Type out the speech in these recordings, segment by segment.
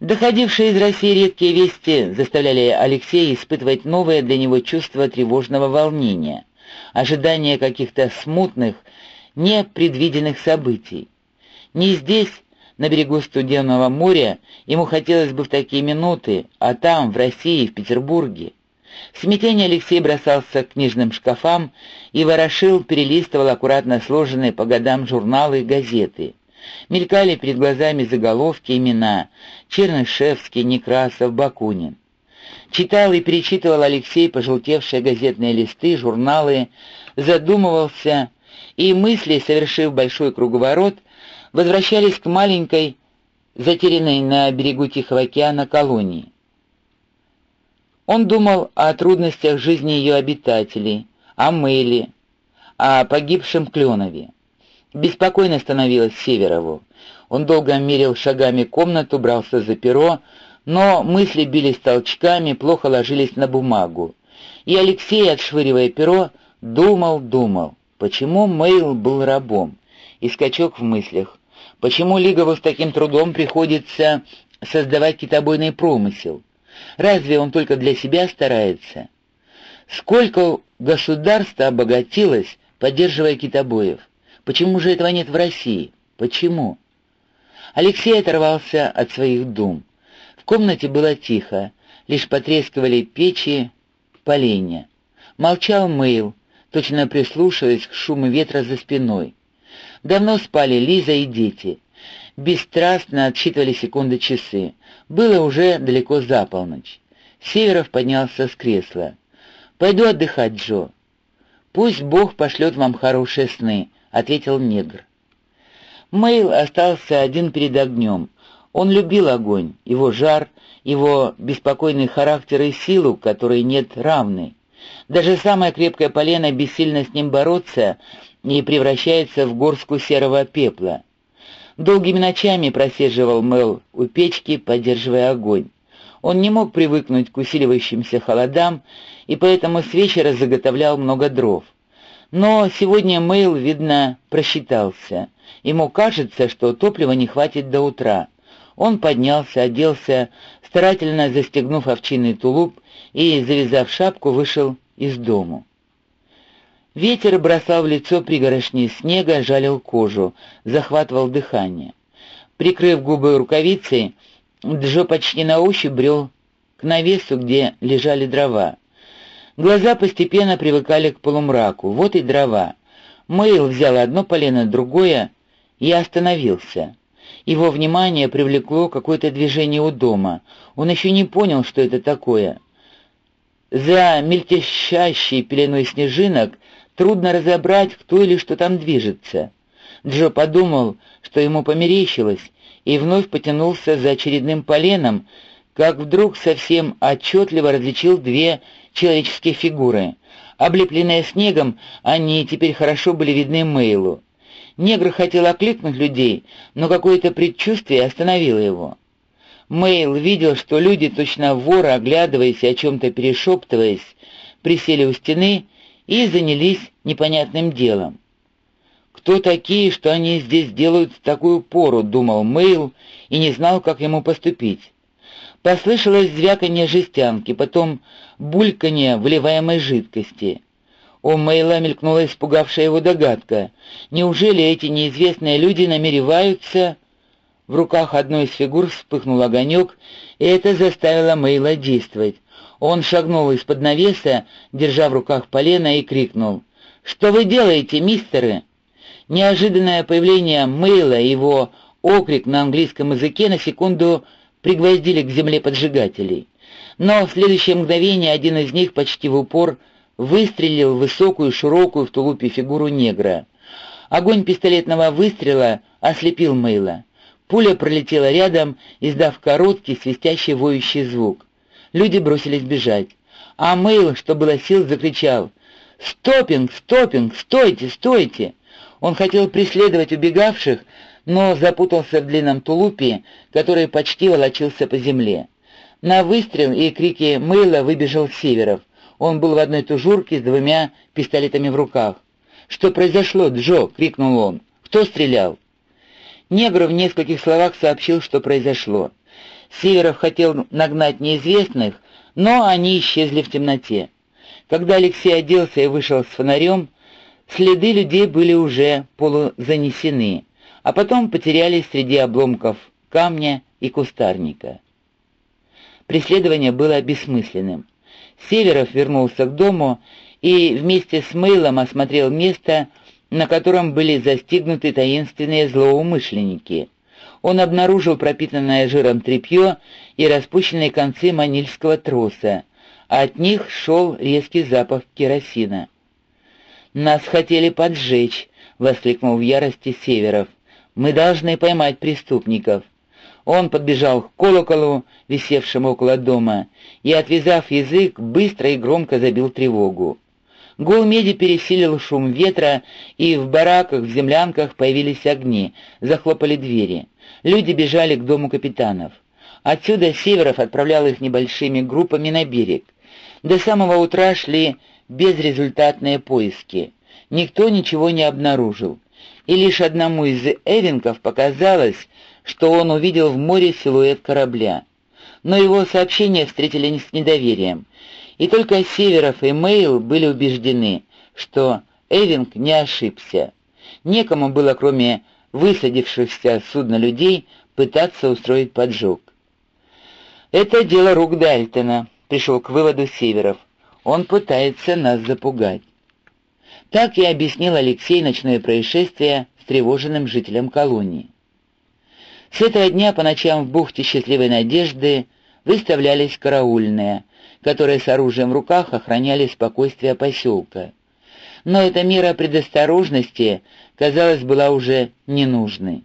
Доходившие из России редкие вести заставляли Алексея испытывать новое для него чувство тревожного волнения, ожидание каких-то смутных, непредвиденных событий. Не здесь, на берегу студенного моря, ему хотелось бы в такие минуты, а там, в России, в Петербурге. В смятении Алексей бросался к книжным шкафам и ворошил, перелистывал аккуратно сложенные по годам журналы и газеты. Мелькали перед глазами заголовки, имена — Чернышевский, Некрасов, Бакунин. Читал и перечитывал Алексей пожелтевшие газетные листы, журналы, задумывался, и мысли, совершив большой круговорот, возвращались к маленькой, затерянной на берегу Тихого океана колонии. Он думал о трудностях жизни ее обитателей, о Мэйле, о погибшем Кленове. Беспокойно становилось Северову. Он долго мерил шагами комнату, брался за перо, но мысли бились толчками, плохо ложились на бумагу. И Алексей, отшвыривая перо, думал, думал, почему Мэйл был рабом, и скачок в мыслях, почему Лигову с таким трудом приходится создавать китобойный промысел, Разве он только для себя старается? Сколько государства обогатилось, поддерживая китобоев? Почему же этого нет в России? Почему? Алексей оторвался от своих дум. В комнате было тихо, лишь потрескивали печи, поленья. Молчал Мэйл, точно прислушиваясь к шуму ветра за спиной. Давно спали Лиза и дети. Бесстрастно отсчитывали секунды часы. Было уже далеко за полночь. Северов поднялся с кресла. «Пойду отдыхать, Джо». «Пусть Бог пошлет вам хорошие сны», — ответил негр. Мэйл остался один перед огнем. Он любил огонь, его жар, его беспокойный характер и силу, которой нет равной. Даже самое крепкое полено бессильно с ним бороться и превращается в горстку серого пепла. Долгими ночами просиживал Мэл у печки, поддерживая огонь. Он не мог привыкнуть к усиливающимся холодам, и поэтому с вечера заготовлял много дров. Но сегодня Мэйл, видно, просчитался. Ему кажется, что топлива не хватит до утра. Он поднялся, оделся, старательно застегнув овчинный тулуп и, завязав шапку, вышел из дому. Ветер бросал в лицо пригорошни снега, жалил кожу, захватывал дыхание. Прикрыв губы рукавицей, Джо почти на ощупь брел к навесу, где лежали дрова. Глаза постепенно привыкали к полумраку. Вот и дрова. Мэйл взял одно полено, другое и остановился. Его внимание привлекло какое-то движение у дома. Он еще не понял, что это такое. За мельтешащей пеленой снежинок Трудно разобрать, кто или что там движется. Джо подумал, что ему померещилось, и вновь потянулся за очередным поленом, как вдруг совсем отчетливо различил две человеческие фигуры. Облепленные снегом, они теперь хорошо были видны Мейлу. Негр хотел окликнуть людей, но какое-то предчувствие остановило его. Мейл видел, что люди, точно воры, оглядываясь и о чем-то перешептываясь, присели у стены и занялись непонятным делом. «Кто такие, что они здесь делают в такую пору?» — думал Мэйл и не знал, как ему поступить. Послышалось звяканье жестянки, потом бульканье вливаемой жидкости. У Мэйла мелькнула испугавшая его догадка. Неужели эти неизвестные люди намереваются... В руках одной из фигур вспыхнул огонек, и это заставило Мэйла действовать. Он шагнул из-под навеса, держа в руках полено, и крикнул. «Что вы делаете, мистеры?» Неожиданное появление Мэйла и его окрик на английском языке на секунду пригвоздили к земле поджигателей. Но в следующее мгновение один из них почти в упор выстрелил в высокую, широкую в тулупе фигуру негра. Огонь пистолетного выстрела ослепил Мэйла. Пуля пролетела рядом, издав короткий, свистящий воющий звук. Люди бросились бежать. А Мэйл, что было сил, закричал «Стопинг! Стопинг! Стойте! Стойте!» Он хотел преследовать убегавших, но запутался в длинном тулупе, который почти волочился по земле. На выстрел и крики Мэйла выбежал Северов. Он был в одной тужурке с двумя пистолетами в руках. «Что произошло, Джо?» — крикнул он. «Кто стрелял?» Негр в нескольких словах сообщил, что произошло. Северов хотел нагнать неизвестных, но они исчезли в темноте. Когда Алексей оделся и вышел с фонарем, следы людей были уже полузанесены, а потом потерялись среди обломков камня и кустарника. Преследование было бессмысленным. Северов вернулся к дому и вместе с Мейлом осмотрел место, на котором были застигнуты таинственные злоумышленники. Он обнаружил пропитанное жиром тряпье и распущенные концы манильского троса, а от них шел резкий запах керосина. «Нас хотели поджечь!» — воскликнул в ярости Северов. «Мы должны поймать преступников!» Он подбежал к колоколу, висевшему около дома, и, отвязав язык, быстро и громко забил тревогу. Гул меди пересилил шум ветра, и в бараках, в землянках появились огни, захлопали двери. Люди бежали к дому капитанов. Отсюда Северов отправлял их небольшими группами на берег. До самого утра шли безрезультатные поиски. Никто ничего не обнаружил. И лишь одному из эвенков показалось, что он увидел в море силуэт корабля. Но его сообщения встретили с недоверием, и только Северов и Мейл были убеждены, что Эвинг не ошибся. Некому было, кроме высадившихся судна людей, пытаться устроить поджог. «Это дело рук Дальтона», — пришел к выводу Северов. «Он пытается нас запугать». Так и объяснил Алексей ночное происшествие встревоженным жителям колонии. С этого дня по ночам в бухте Счастливой Надежды выставлялись караульные, которые с оружием в руках охраняли спокойствие поселка. Но эта мера предосторожности, казалось, была уже ненужной.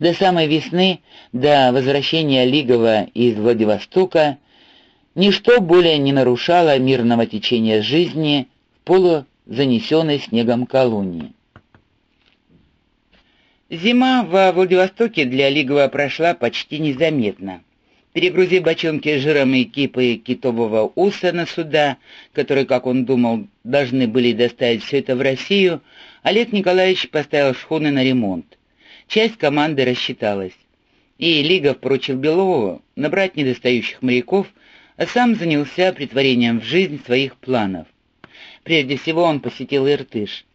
До самой весны, до возвращения Лигова из Владивостока, ничто более не нарушало мирного течения жизни в полузанесенной снегом колонии. Зима во Владивостоке для Лигова прошла почти незаметно. Перегрузив бочонки жиром и кипы китового уса на суда, которые, как он думал, должны были доставить все это в Россию, Олег Николаевич поставил шхуны на ремонт. Часть команды рассчиталась. И Лигов поручил Белову набрать недостающих моряков, а сам занялся притворением в жизнь своих планов. Прежде всего он посетил Иртыш.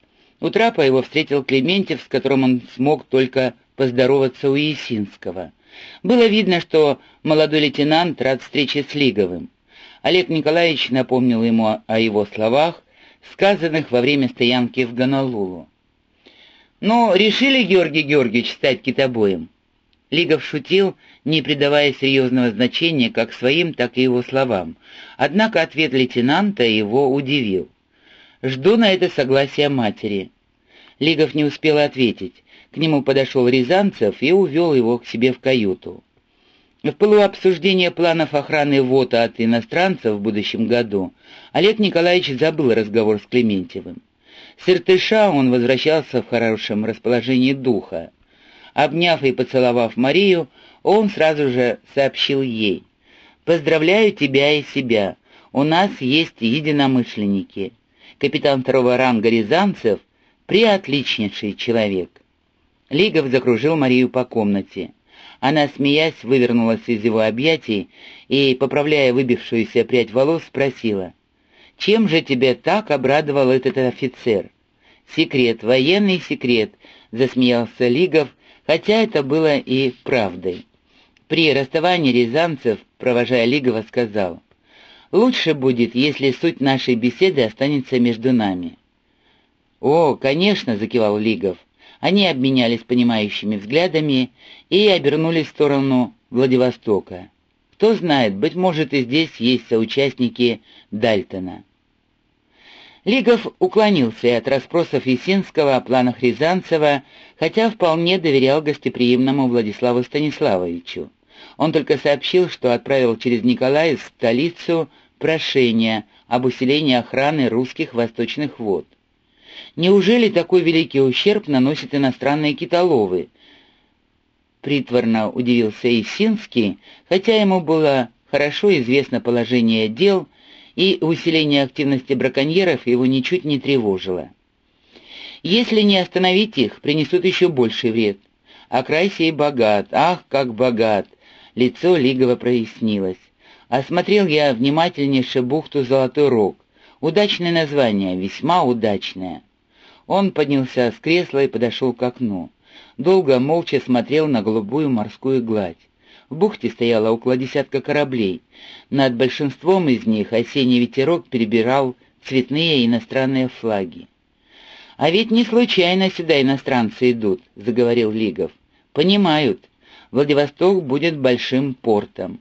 У трапа его встретил Клементьев, с которым он смог только поздороваться у Есинского. Было видно, что молодой лейтенант рад встрече с Лиговым. Олег Николаевич напомнил ему о его словах, сказанных во время стоянки в Гонолулу. «Ну, решили, Георгий Георгиевич, стать китобоем?» Лигов шутил, не придавая серьезного значения как своим, так и его словам. Однако ответ лейтенанта его удивил. Жду на это согласия матери». Лигов не успел ответить. К нему подошел Рязанцев и увел его к себе в каюту. В пылу обсуждения планов охраны ВОТа от иностранцев в будущем году Олег Николаевич забыл разговор с Клементьевым. С Иртыша он возвращался в хорошем расположении духа. Обняв и поцеловав Марию, он сразу же сообщил ей. «Поздравляю тебя и себя. У нас есть единомышленники капитан второго ранга Рязанцев, приотличнейший человек. Лигов закружил Марию по комнате. Она, смеясь, вывернулась из его объятий и, поправляя выбившуюся прядь волос, спросила, «Чем же тебя так обрадовал этот офицер?» «Секрет, военный секрет», — засмеялся Лигов, хотя это было и правдой. При расставании Рязанцев, провожая Лигова, сказал, Лучше будет, если суть нашей беседы останется между нами». «О, конечно», — закивал Лигов. Они обменялись понимающими взглядами и обернулись в сторону Владивостока. Кто знает, быть может, и здесь есть соучастники Дальтона. Лигов уклонился от расспросов Есинского о планах Рязанцева, хотя вполне доверял гостеприимному Владиславу Станиславовичу. Он только сообщил, что отправил через Николая в столицу прошение об усилении охраны русских восточных вод. Неужели такой великий ущерб наносят иностранные китоловы? Притворно удивился Исинский, хотя ему было хорошо известно положение дел, и усиление активности браконьеров его ничуть не тревожило. Если не остановить их, принесут еще больший вред. А край сей богат, ах, как богат! Лицо Лигова прояснилось. Осмотрел я внимательнейше бухту Золотой Рог. Удачное название, весьма удачное. Он поднялся с кресла и подошел к окну. Долго молча смотрел на голубую морскую гладь. В бухте стояло около десятка кораблей. Над большинством из них осенний ветерок перебирал цветные иностранные флаги. «А ведь не случайно сюда иностранцы идут», — заговорил Лигов. «Понимают, Владивосток будет большим портом».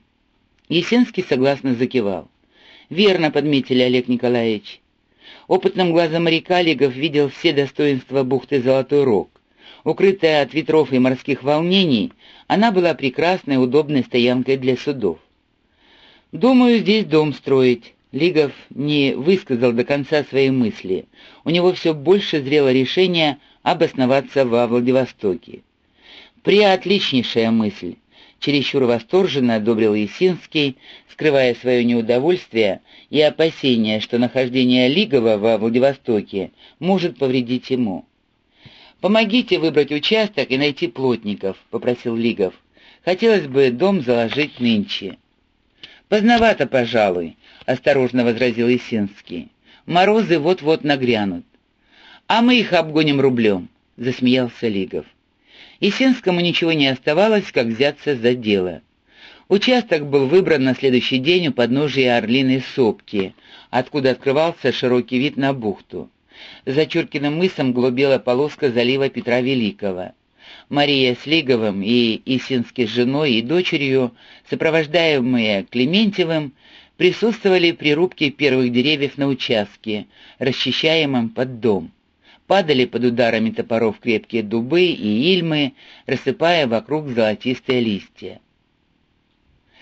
Есинский согласно закивал. «Верно подметили, Олег Николаевич. Опытным глазом моряка Лигов видел все достоинства бухты Золотой Рог. Укрытая от ветров и морских волнений, она была прекрасной удобной стоянкой для судов. «Думаю, здесь дом строить», Лигов не высказал до конца свои мысли. У него все больше зрело решение обосноваться во Владивостоке. «Приотличнейшая мысль», — чересчур восторженно одобрил Есинский, скрывая свое неудовольствие и опасение, что нахождение Лигова во Владивостоке может повредить ему. «Помогите выбрать участок и найти плотников», — попросил Лигов. «Хотелось бы дом заложить нынче». «Поздновато, пожалуй», — осторожно возразил Исинский. «Морозы вот-вот нагрянут». «А мы их обгоним рублем», — засмеялся Лигов. Исинскому ничего не оставалось, как взяться за дело. Участок был выбран на следующий день у подножия Орлиной сопки, откуда открывался широкий вид на бухту. За Чуркиным мысом глубела полоска залива Петра Великого. Мария с Лиговым и Исински с женой и дочерью, сопровождаемые Клементьевым, присутствовали при рубке первых деревьев на участке, расчищаемом под дом. Падали под ударами топоров крепкие дубы и ильмы, рассыпая вокруг золотистые листья.